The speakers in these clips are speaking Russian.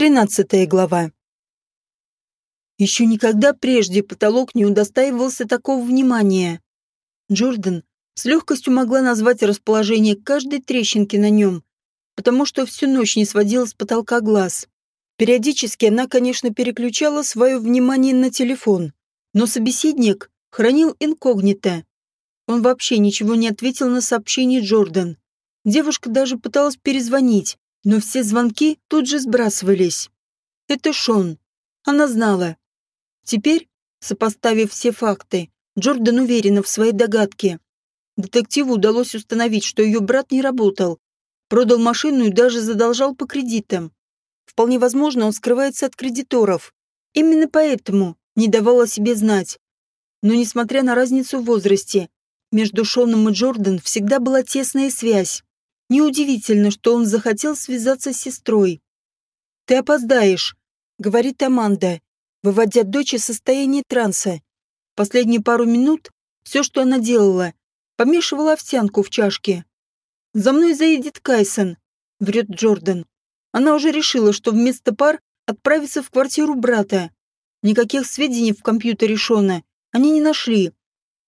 Тринадцатая глава. Еще никогда прежде потолок не удостаивался такого внимания. Джордан с легкостью могла назвать расположение каждой трещинки на нем, потому что всю ночь не сводила с потолка глаз. Периодически она, конечно, переключала свое внимание на телефон, но собеседник хранил инкогнито. Он вообще ничего не ответил на сообщение Джордан. Девушка даже пыталась перезвонить, но все звонки тут же сбрасывались. Это Шон. Она знала. Теперь, сопоставив все факты, Джордан уверена в своей догадке. Детективу удалось установить, что ее брат не работал, продал машину и даже задолжал по кредитам. Вполне возможно, он скрывается от кредиторов. Именно поэтому не давал о себе знать. Но несмотря на разницу в возрасте, между Шоном и Джордан всегда была тесная связь. Неудивительно, что он захотел связаться с сестрой. «Ты опоздаешь», — говорит Аманда, выводя дочь из состояния транса. Последние пару минут все, что она делала, помешивала овсянку в чашке. «За мной заедет Кайсон», — врет Джордан. Она уже решила, что вместо пар отправится в квартиру брата. Никаких сведений в компьютере Шона они не нашли.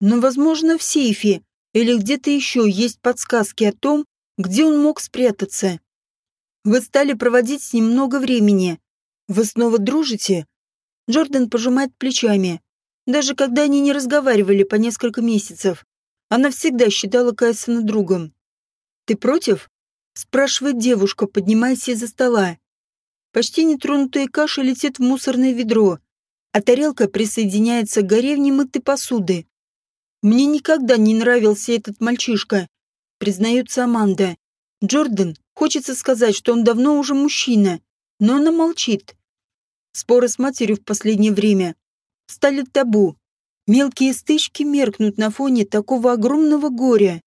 Но, возможно, в сейфе или где-то еще есть подсказки о том, где он мог спрятаться? Вы стали проводить с ним много времени. Вы снова дружите? Джордан пожимает плечами. Даже когда они не разговаривали по несколько месяцев, она всегда считала Кайсона другом. «Ты против?» – спрашивает девушка, поднимаясь из-за стола. Почти нетронутая каша летит в мусорное ведро, а тарелка присоединяется к горе в немытой посуды. Мне никогда не нравился этот мальчишка, признается Аманда. Джордан хочется сказать, что он давно уже мужчина, но она молчит. Споры с матерью в последнее время стали табу. Мелкие стычки меркнут на фоне такого огромного горя.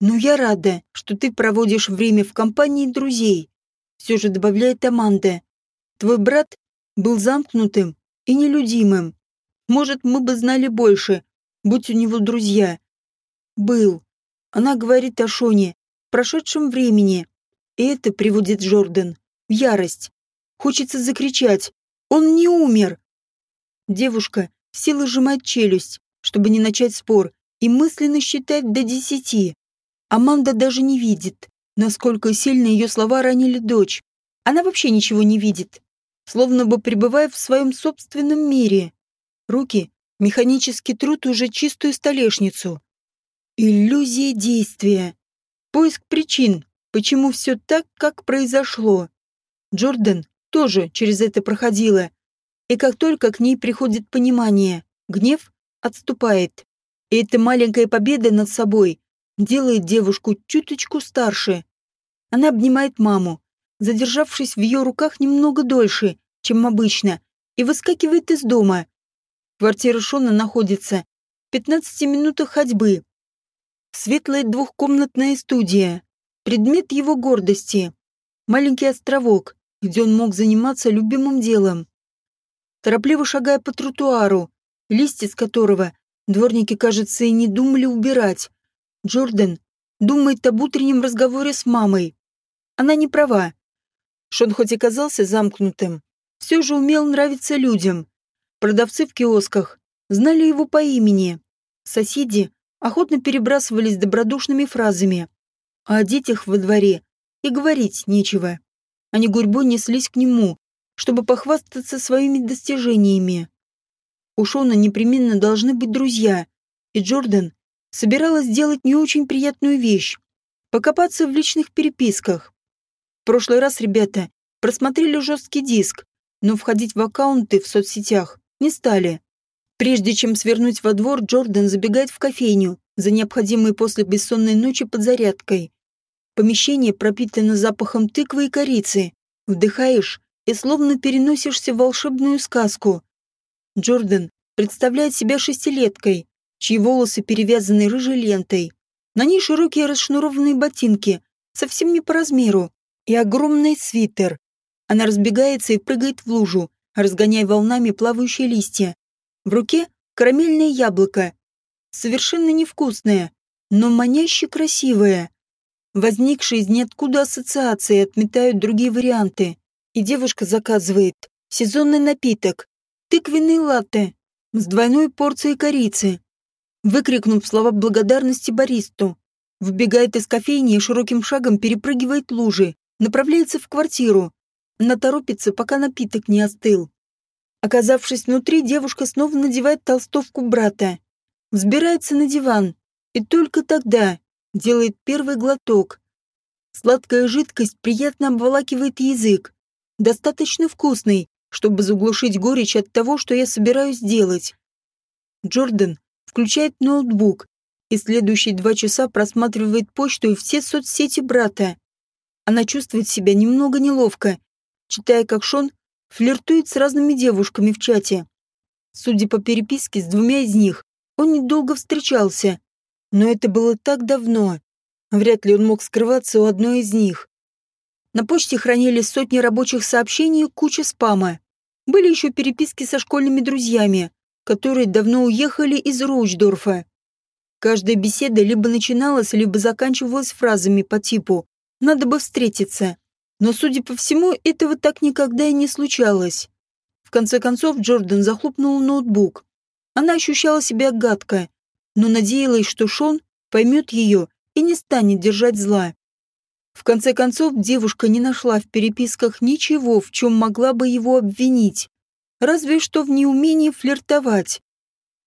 Но я рада, что ты проводишь время в компании друзей. Все же добавляет Аманда. Твой брат был замкнутым и нелюдимым. Может, мы бы знали больше, будь у него друзья. Был. Она говорит о Шоне, прошедшем времени. И это приводит Джордан в ярость. Хочется закричать. Он не умер. Девушка силой сжимает челюсть, чтобы не начать спор, и мысленно считать до десяти. Аманда даже не видит, насколько сильно ее слова ранили дочь. Она вообще ничего не видит, словно бы пребывая в своем собственном мире. Руки механический труд уже чистую столешницу. Иллюзия действия. Поиск причин, почему все так, как произошло. Джордан тоже через это проходила. И как только к ней приходит понимание, гнев отступает. И эта маленькая победа над собой делает девушку чуточку старше. Она обнимает маму, задержавшись в ее руках немного дольше, чем обычно, и выскакивает из дома. Квартира Шона находится в 15 минутах ходьбы. Светлая двухкомнатная студия. Предмет его гордости. Маленький островок, где он мог заниматься любимым делом. Торопливо шагая по тротуару, листья с которого дворники, кажется, и не думали убирать, Джордан думает об утреннем разговоре с мамой. Она не права. Шон хоть и казался замкнутым, все же умел нравиться людям. Продавцы в киосках знали его по имени. Соседи охотно перебрасывались добродушными фразами. А о детях во дворе и говорить нечего. Они гурьбой неслись к нему, чтобы похвастаться своими достижениями. У Шона непременно должны быть друзья, и Джордан собиралась сделать не очень приятную вещь – покопаться в личных переписках. В прошлый раз ребята просмотрели жесткий диск, но входить в аккаунты в соцсетях не стали. Прежде чем свернуть во двор, Джордан забегает в кофейню за необходимой после бессонной ночи подзарядкой. Помещение пропитано запахом тыквы и корицы. Вдыхаешь и словно переносишься в волшебную сказку. Джордан представляет себя шестилеткой, чьи волосы перевязаны рыжей лентой. На ней широкие расшнурованные ботинки, совсем не по размеру, и огромный свитер. Она разбегается и прыгает в лужу, разгоняя волнами плавающие листья. В руке карамельное яблоко. Совершенно невкусное, но маняще красивое. Возникшие из ниоткуда ассоциации отметают другие варианты. и девушка заказывает сезонный напиток – тыквенный латте с двойной порцией корицы. Выкрикнув слова благодарности баристу, выбегает из кофейни и широким шагом перепрыгивает лужи, направляется в квартиру. Она торопится, пока напиток не остыл. Оказавшись внутри, девушка снова надевает толстовку брата, взбирается на диван и только тогда делает первый глоток. Сладкая жидкость приятно обволакивает язык, достаточно вкусный, чтобы заглушить горечь от того, что я собираюсь делать. Джордан включает ноутбук и следующие два часа просматривает почту и все соцсети брата. Она чувствует себя немного неловко, читая, как Шон флиртует с разными девушками в чате. Судя по переписке с двумя из них, он недолго встречался, но это было так давно. Вряд ли он мог скрываться у одной из них. На почте хранились сотни рабочих сообщений и куча спама. Были еще переписки со школьными друзьями, которые давно уехали из Роучдорфа. Каждая беседа либо начиналась, либо заканчивалась фразами по типу «надо бы встретиться». Но, судя по всему, этого так никогда и не случалось. В конце концов, Джордан захлопнул ноутбук. Она ощущала себя гадко, но надеялась, что Шон поймет ее и не станет держать зла. В конце концов, девушка не нашла в переписках ничего, в чем могла бы его обвинить, разве что в неумении флиртовать.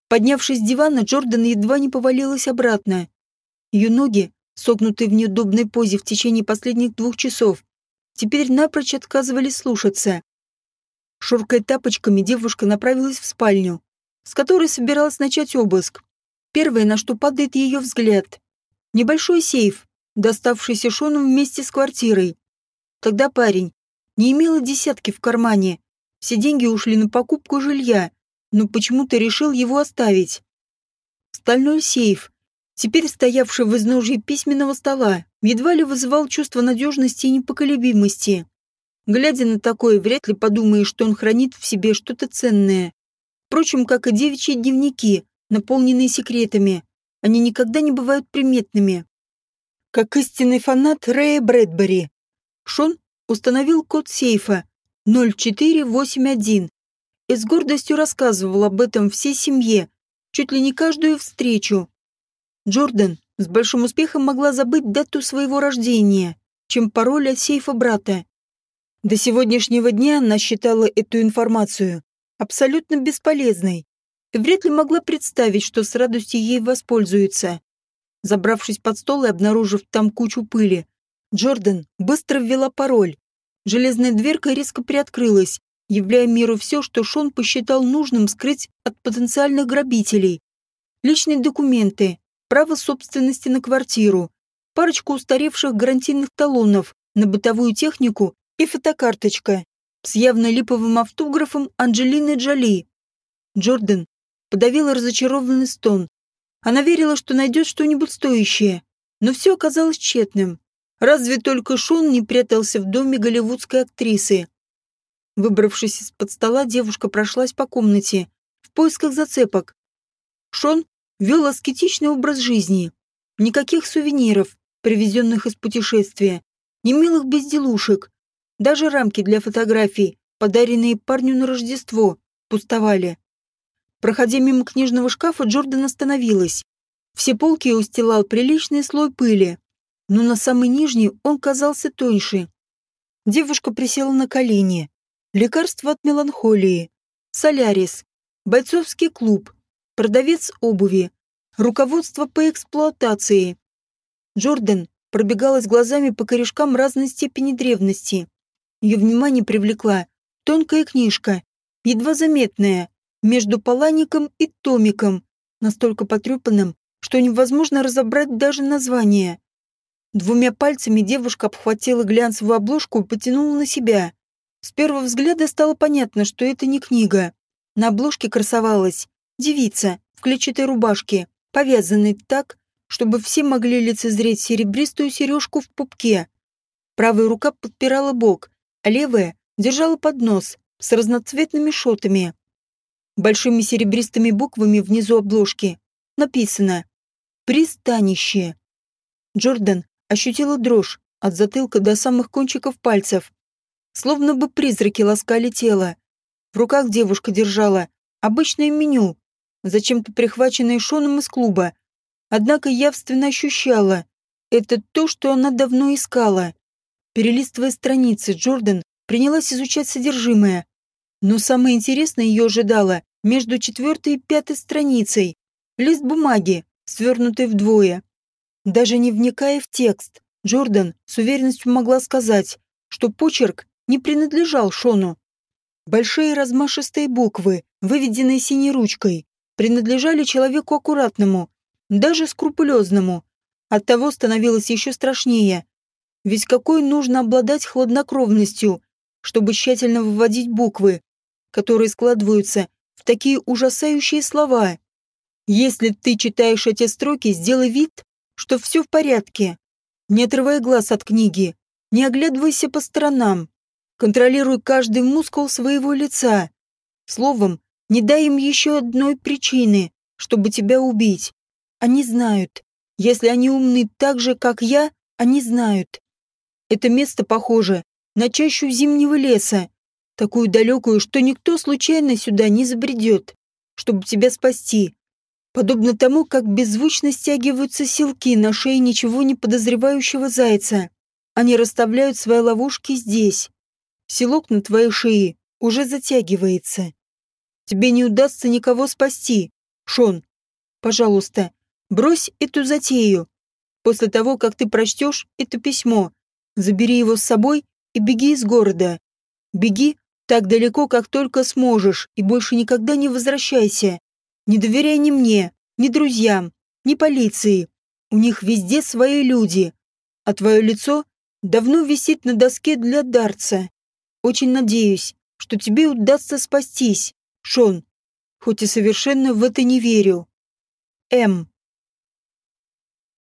Поднявшись с дивана, Джордан едва не повалилась обратно. Ее ноги, согнутые в неудобной позе в течение последних двух часов, теперь напрочь отказывались слушаться. Шуркая тапочками, девушка направилась в спальню, с которой собиралась начать обыск. Первое, на что падает ее взгляд. Небольшой сейф, доставшийся Шону вместе с квартирой. Тогда парень не имел десятки в кармане. Все деньги ушли на покупку жилья, но почему-то решил его оставить. Стальной сейф, теперь стоявший в изножье письменного стола, едва ли вызывал чувство надежности и непоколебимости. Глядя на такое, вряд ли подумаешь, что он хранит в себе что-то ценное. Впрочем, как и девичьи дневники, наполненные секретами, они никогда не бывают приметными. Как истинный фанат Рэя Брэдбери, Шон установил код сейфа 0481 и с гордостью рассказывал об этом всей семье, чуть ли не каждую встречу. Джордан с большим успехом могла забыть дату своего рождения, чем пароль от сейфа брата. До сегодняшнего дня она считала эту информацию абсолютно бесполезной и вряд ли могла представить, что с радостью ей воспользуется. Забравшись под стол и обнаружив там кучу пыли, Джордан быстро ввела пароль. Железная дверка резко приоткрылась, являя миру все, что Шон посчитал нужным скрыть от потенциальных грабителей. Личные документы, право собственности на квартиру, парочку устаревших гарантийных талонов на бытовую технику и фотокарточка с явно липовым автографом Анджелины Джоли. Джордан подавила разочарованный стон. Она верила, что найдет что-нибудь стоящее, но все оказалось тщетным. Разве только Шон не прятался в доме голливудской актрисы. Выбравшись из-под стола, девушка прошлась по комнате в поисках зацепок. Шон вел аскетичный образ жизни. Никаких сувениров, привезенных из путешествия, ни милых безделушек. Даже рамки для фотографий, подаренные парню на Рождество, пустовали. Проходя мимо книжного шкафа, Джордан остановилась. Все полки устилал приличный слой пыли, но на самый нижний он казался тоньше. Девушка присела на колени. Лекарство от меланхолии. Солярис. Бойцовский клуб. Продавец обуви. Руководство по эксплуатации. Джордан пробегалась глазами по корешкам разной степени древности. Ее внимание привлекла тонкая книжка, едва заметная, между палаником и томиком, настолько потрепанным, что невозможно разобрать даже название. Двумя пальцами девушка обхватила глянцевую обложку и потянула на себя. С первого взгляда стало понятно, что это не книга. На обложке красовалась девица в клетчатой рубашке, повязанной так, чтобы все могли лицезреть серебристую сережку в пупке. Правая рука подпирала бок, а левая держала поднос с разноцветными шотами. Большими серебристыми буквами внизу обложки написано «Пристанище». Джордан ощутила дрожь от затылка до самых кончиков пальцев. словно бы призраки ласкали тело. В руках девушка держала обычное меню, зачем-то прихваченное Шоном из клуба. Однако явственно ощущала, это то, что она давно искала. Перелистывая страницы, Джордан принялась изучать содержимое. Но самое интересное ее ожидало между четвертой и пятой страницей. Лист бумаги, свернутый вдвое. Даже не вникая в текст, Джордан с уверенностью могла сказать, что почерк не принадлежал Шону. Большие размашистые буквы, выведенные синей ручкой, принадлежали человеку аккуратному, даже скрупулезному. Оттого становилось еще страшнее. Ведь какой нужно обладать хладнокровностью, чтобы тщательно выводить буквы, которые складываются в такие ужасающие слова. Если ты читаешь эти строки, сделай вид, что все в порядке. Не отрывай глаз от книги, не оглядывайся по сторонам. Контролируй каждый мускул своего лица. Словом, не дай им еще одной причины, чтобы тебя убить. Они знают. Если они умны так же, как я, они знают. Это место похоже на чащу зимнего леса, такую далекую, что никто случайно сюда не забредет, чтобы тебя спасти. Подобно тому, как беззвучно стягиваются силки на шее ничего не подозревающего зайца. Они расставляют свои ловушки здесь, Селок на твоей шее уже затягивается. Тебе не удастся никого спасти, Шон. Пожалуйста, брось эту затею. После того, как ты прочтешь это письмо, забери его с собой и беги из города. Беги так далеко, как только сможешь, и больше никогда не возвращайся. Не доверяй ни мне, ни друзьям, ни полиции. У них везде свои люди, а твое лицо давно висит на доске для дарца. Очень надеюсь, что тебе удастся спастись, Шон, хоть и совершенно в это не верю. М.